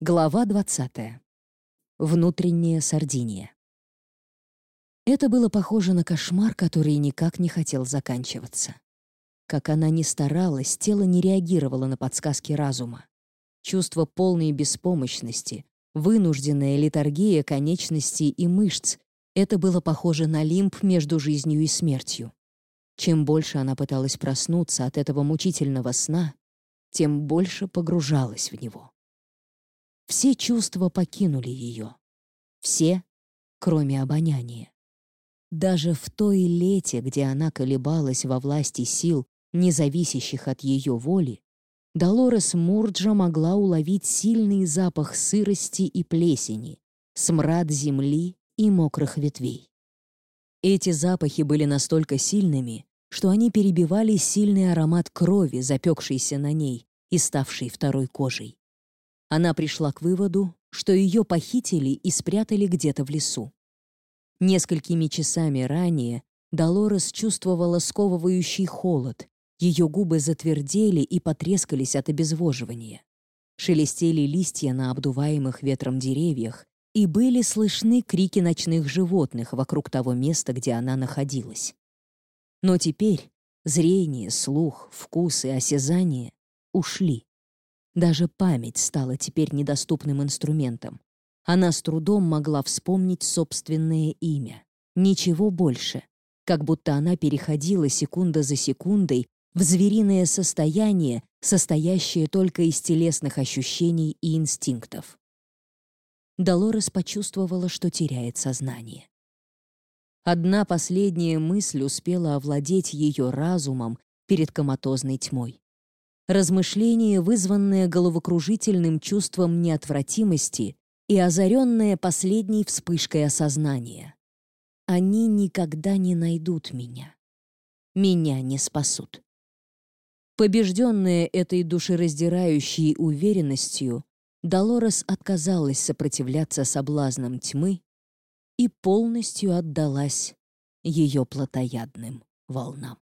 Глава 20. Внутренняя Сардиния. Это было похоже на кошмар, который никак не хотел заканчиваться. Как она ни старалась, тело не реагировало на подсказки разума. Чувство полной беспомощности, вынужденная литургия конечностей и мышц — это было похоже на лимб между жизнью и смертью. Чем больше она пыталась проснуться от этого мучительного сна, тем больше погружалась в него. Все чувства покинули ее. Все, кроме обоняния. Даже в той лете, где она колебалась во власти сил, не зависящих от ее воли, Долорес Мурджа могла уловить сильный запах сырости и плесени, смрад земли и мокрых ветвей. Эти запахи были настолько сильными, что они перебивали сильный аромат крови, запекшейся на ней и ставшей второй кожей она пришла к выводу, что ее похитили и спрятали где-то в лесу. Несколькими часами ранее Долорес чувствовала сковывающий холод, ее губы затвердели и потрескались от обезвоживания. Шелестели листья на обдуваемых ветром деревьях, и были слышны крики ночных животных вокруг того места, где она находилась. Но теперь зрение, слух, вкус и осязание ушли. Даже память стала теперь недоступным инструментом. Она с трудом могла вспомнить собственное имя. Ничего больше. Как будто она переходила секунда за секундой в звериное состояние, состоящее только из телесных ощущений и инстинктов. Долорес почувствовала, что теряет сознание. Одна последняя мысль успела овладеть ее разумом перед коматозной тьмой размышление, вызванное головокружительным чувством неотвратимости и озаренное последней вспышкой осознания. Они никогда не найдут меня. Меня не спасут. Побежденная этой душераздирающей уверенностью, Долорес отказалась сопротивляться соблазнам тьмы и полностью отдалась ее плотоядным волнам.